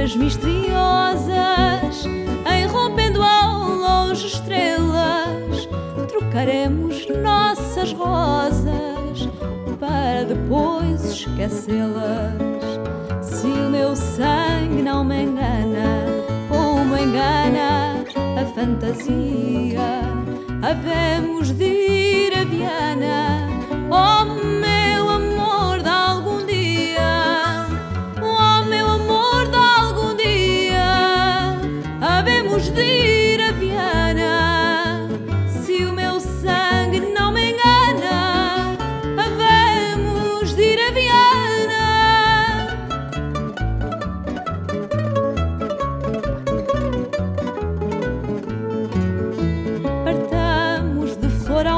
sombras misteriosas, enrompendo ao longe estrelas, trocaremos nossas rosas para depois esquecê-las. Se o meu sangue não me engana, como engana a fantasia, havemos de ir a Viana.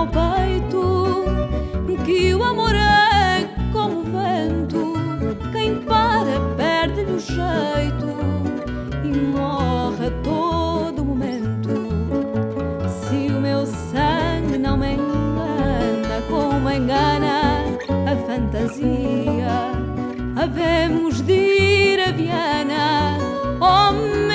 Ao peito, que o amor é como o vento. Quem para perde-lhe o jeito e morre a todo momento. Se o meu sangue não me engana, como engana a fantasia, havemos de ir a Viana. Oh,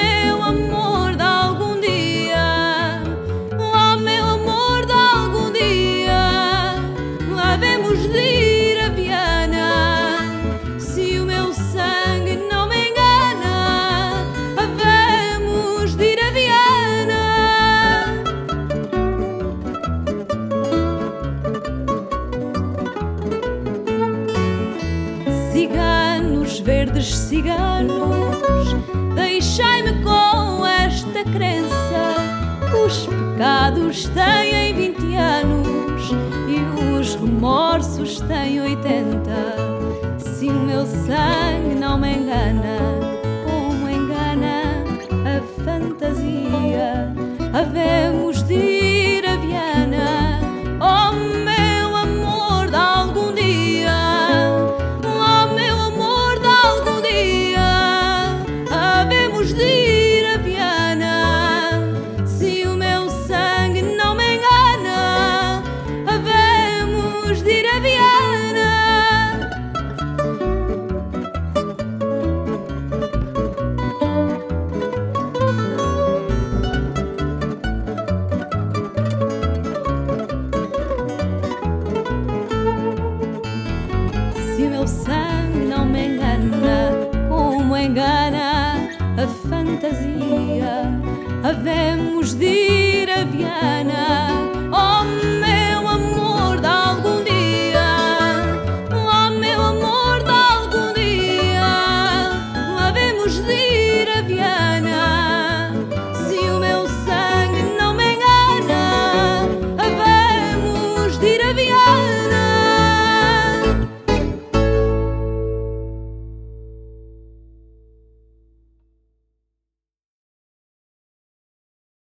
Verdes ciganos, deixai-me com esta crença: os pecados têm 20 anos e os remorsos têm 80. Se o meu sangue não me engana, Sangue não me engana, como engana a fantasia, havemos de ir a Viana.